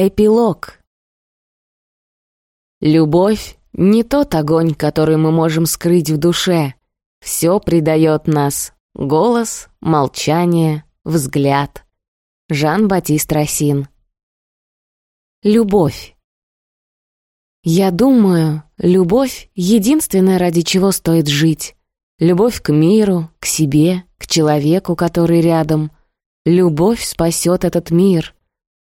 Эпилог. Любовь — не тот огонь, который мы можем скрыть в душе. Все придает нас. Голос, молчание, взгляд. Жан-Батист Росин. Любовь. Я думаю, любовь — единственное, ради чего стоит жить. Любовь к миру, к себе, к человеку, который рядом. Любовь спасет этот мир —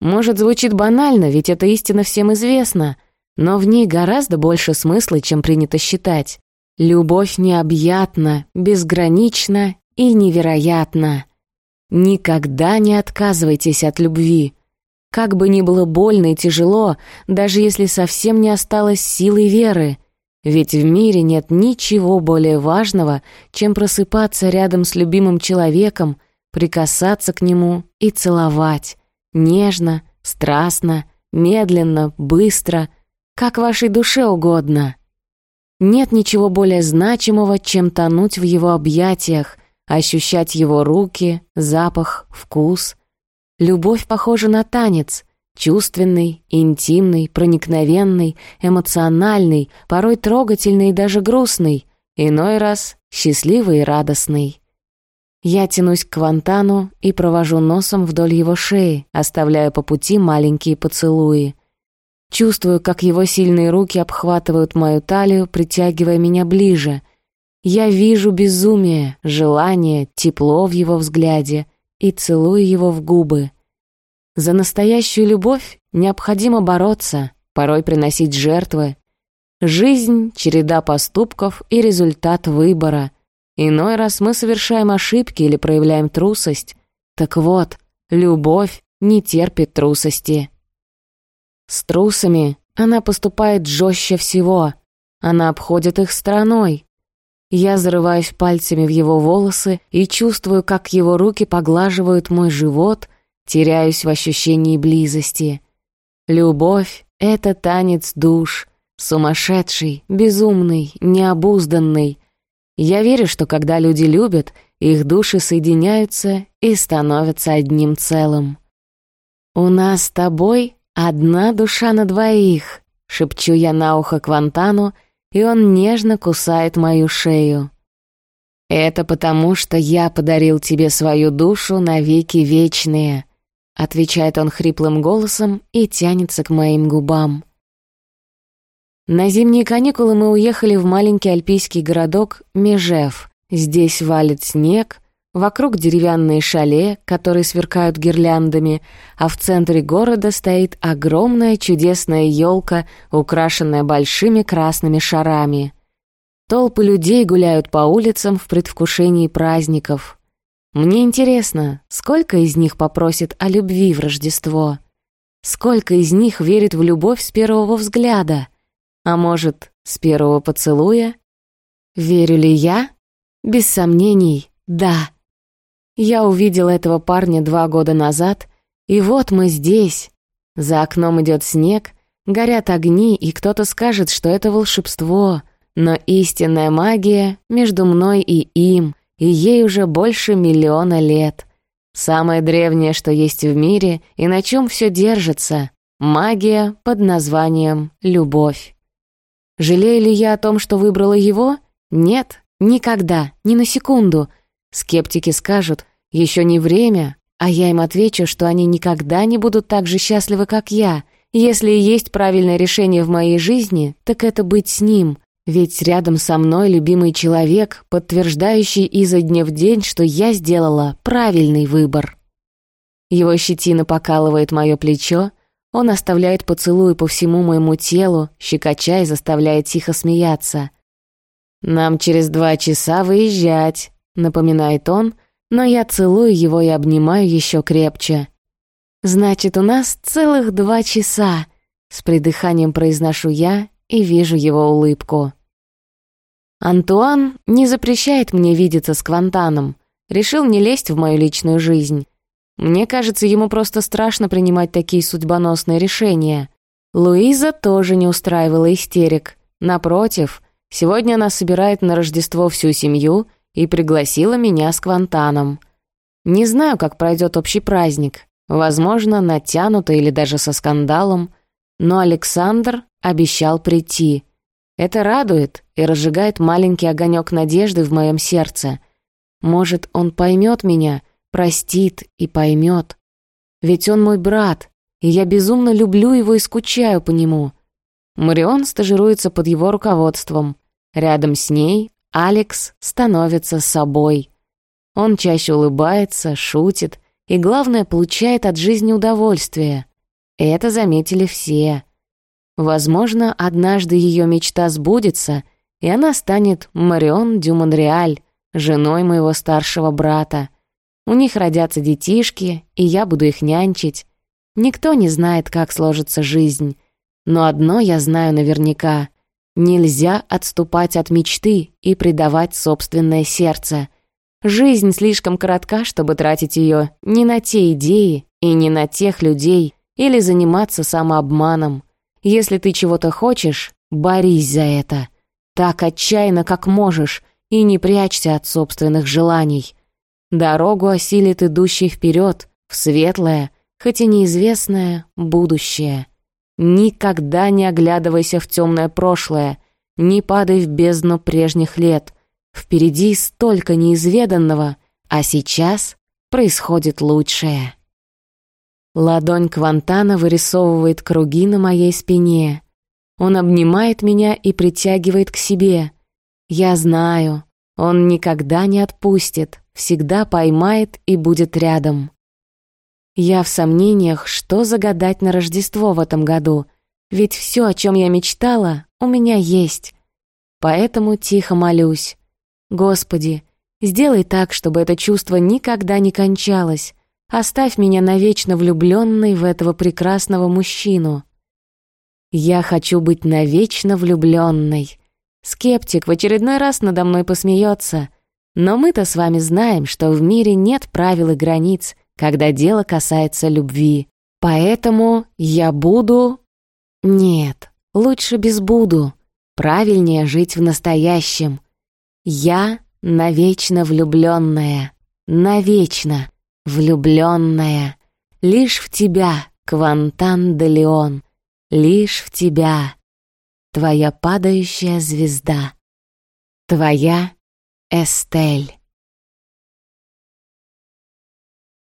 может, звучит банально, ведь эта истина всем известна, но в ней гораздо больше смысла, чем принято считать. Любовь необъятна, безгранична и невероятна. Никогда не отказывайтесь от любви. Как бы ни было больно и тяжело, даже если совсем не осталось силы веры, ведь в мире нет ничего более важного, чем просыпаться рядом с любимым человеком, прикасаться к нему и целовать. Нежно, страстно, медленно, быстро, как вашей душе угодно. Нет ничего более значимого, чем тонуть в его объятиях, ощущать его руки, запах, вкус. Любовь похожа на танец, чувственный, интимный, проникновенный, эмоциональный, порой трогательный и даже грустный, иной раз счастливый и радостный. Я тянусь к Квантану и провожу носом вдоль его шеи, оставляя по пути маленькие поцелуи. Чувствую, как его сильные руки обхватывают мою талию, притягивая меня ближе. Я вижу безумие, желание, тепло в его взгляде и целую его в губы. За настоящую любовь необходимо бороться, порой приносить жертвы. Жизнь — череда поступков и результат выбора — Иной раз мы совершаем ошибки или проявляем трусость. Так вот, любовь не терпит трусости. С трусами она поступает жестче всего. Она обходит их стороной. Я зарываюсь пальцами в его волосы и чувствую, как его руки поглаживают мой живот, теряюсь в ощущении близости. Любовь — это танец душ, сумасшедший, безумный, необузданный, я верю, что когда люди любят, их души соединяются и становятся одним целым. «У нас с тобой одна душа на двоих», — шепчу я на ухо Квантану, и он нежно кусает мою шею. «Это потому, что я подарил тебе свою душу навеки вечные», — отвечает он хриплым голосом и тянется к моим губам. На зимние каникулы мы уехали в маленький альпийский городок Межев. Здесь валит снег, вокруг деревянные шале, которые сверкают гирляндами, а в центре города стоит огромная чудесная елка, украшенная большими красными шарами. Толпы людей гуляют по улицам в предвкушении праздников. Мне интересно, сколько из них попросит о любви в Рождество? Сколько из них верит в любовь с первого взгляда? А может, с первого поцелуя? Верю ли я? Без сомнений, да. Я увидел этого парня два года назад, и вот мы здесь. За окном идет снег, горят огни, и кто-то скажет, что это волшебство, но истинная магия между мной и им, и ей уже больше миллиона лет. Самое древнее, что есть в мире, и на чем все держится — магия под названием «любовь». Жалею ли я о том, что выбрала его? Нет, никогда, ни на секунду. Скептики скажут, еще не время, а я им отвечу, что они никогда не будут так же счастливы, как я. Если есть правильное решение в моей жизни, так это быть с ним. Ведь рядом со мной любимый человек, подтверждающий изо дня в день, что я сделала правильный выбор. Его щетина покалывает мое плечо, он оставляет поцелуи по всему моему телу, щекоча и заставляя тихо смеяться. «Нам через два часа выезжать», — напоминает он, но я целую его и обнимаю еще крепче. «Значит, у нас целых два часа», — с придыханием произношу я и вижу его улыбку. Антуан не запрещает мне видеться с Квантаном, решил не лезть в мою личную жизнь. Мне кажется, ему просто страшно принимать такие судьбоносные решения. Луиза тоже не устраивала истерик. Напротив, сегодня она собирает на Рождество всю семью и пригласила меня с Квантаном. Не знаю, как пройдет общий праздник. Возможно, натянуто или даже со скандалом. Но Александр обещал прийти. Это радует и разжигает маленький огонек надежды в моем сердце. Может, он поймет меня, простит и поймет. Ведь он мой брат, и я безумно люблю его и скучаю по нему. Марион стажируется под его руководством. Рядом с ней Алекс становится собой. Он чаще улыбается, шутит и, главное, получает от жизни удовольствие. Это заметили все. Возможно, однажды ее мечта сбудется, и она станет Марион Дю Монреаль, женой моего старшего брата. У них родятся детишки, и я буду их нянчить. Никто не знает, как сложится жизнь. Но одно я знаю наверняка. Нельзя отступать от мечты и предавать собственное сердце. Жизнь слишком коротка, чтобы тратить ее не на те идеи и не на тех людей или заниматься самообманом. Если ты чего-то хочешь, борись за это. Так отчаянно, как можешь, и не прячься от собственных желаний. Дорогу осилит идущий вперед, в светлое, хоть и неизвестное, будущее. Никогда не оглядывайся в темное прошлое, не падай в бездну прежних лет. Впереди столько неизведанного, а сейчас происходит лучшее. Ладонь Квантана вырисовывает круги на моей спине. Он обнимает меня и притягивает к себе. Я знаю, он никогда не отпустит, всегда поймает и будет рядом. Я в сомнениях, что загадать на Рождество в этом году, ведь все, о чем я мечтала, у меня есть. Поэтому тихо молюсь. Господи, сделай так, чтобы это чувство никогда не кончалось. Оставь меня навечно влюбленной в этого прекрасного мужчину. Я хочу быть навечно влюбленной. Скептик в очередной раз надо мной посмеется. Но мы-то с вами знаем, что в мире нет правил и границ, когда дело касается любви. Поэтому я буду... Нет, лучше без буду. Правильнее жить в настоящем. Я навечно влюбленная. Навечно влюбленная. Лишь в тебя, Квантан де Леон. Лишь в тебя. Твоя падающая звезда. Твоя Эстель.